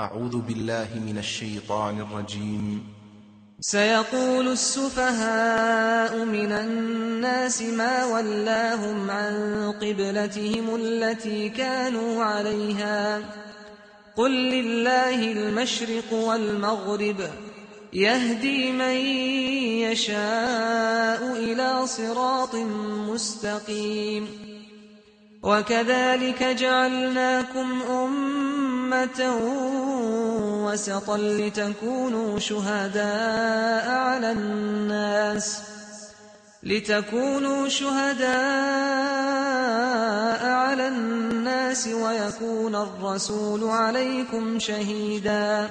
أعوذ بالله من الشيطان الرجيم. سيقول السفهاء من الناس ما ولاهم عن قبلتهم التي كانوا عليها. قل لله المشرق والمغرب. يهدي من يشاء إلى صراط مستقيم. وكذلك جعلناكم أمة أمة وسطا لتكونوا شهداء على الناس لتكونوا شهداء على الناس ويكون الرسول عليكم شهيداً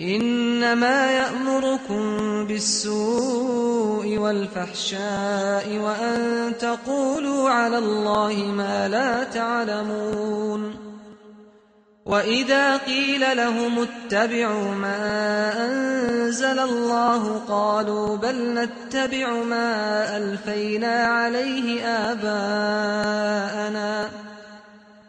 إنما يأمركم بالسوء والفحشاء وأن تقولوا على الله ما لا تعلمون وإذا قيل لهم اتبعوا ما أنزل الله قالوا بل نتبع ما ألفينا عليه آباءنا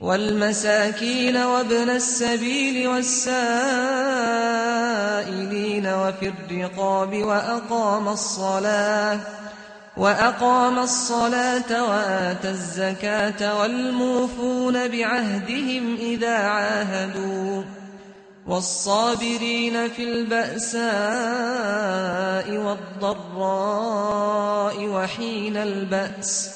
والمساكين وابن السبيل والسائلين وفي الرقاب وأقام الصلاة وأقام الصلاة وآت الزكاة والموفون بعهدهم إذا عاهدوا والصابرين في البأساء والضراء وحين البأس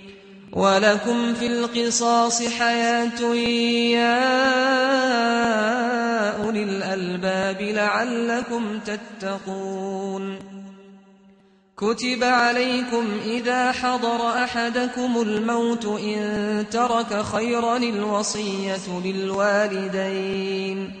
ولكم في القصاص حياة يا أولي الألباب لعلكم تتقون. كتب عليكم إذا حضر أحدكم الموت إن ترك خيرا الوصية للوالدين.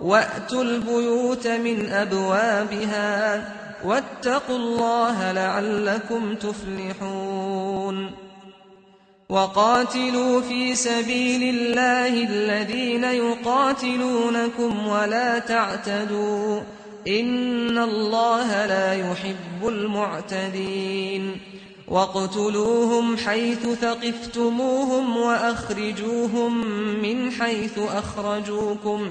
وَأْتُوا الْبُيُوتَ مِنْ أَبْوَابِهَا وَاتَّقُوا اللَّهَ لَعَلَّكُمْ تُفْلِحُونَ وَقَاتِلُوا فِي سَبِيلِ اللَّهِ الَّذِينَ يُقَاتِلُونَكُمْ وَلَا تَعْتَدُوا إِنَّ اللَّهَ لَا يُحِبُّ الْمُعْتَدِينَ وَاقْتُلُوهُمْ حَيْثُ ثَقِفْتُمُوهُمْ وَأَخْرِجُوهُمْ مِنْ حَيْثُ أَخْرَجُوكُمْ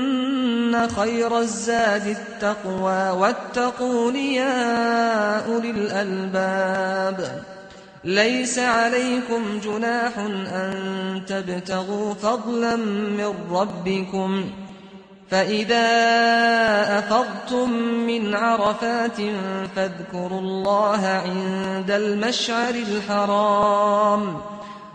ان خير الزاد التقوى واتقون يا أولي الألباب. ليس عليكم جناح أن تبتغوا فضلا من ربكم. فإذا أفضتم من عرفات فاذكروا الله عند المشعر الحرام.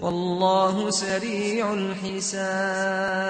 والله سريع الحساب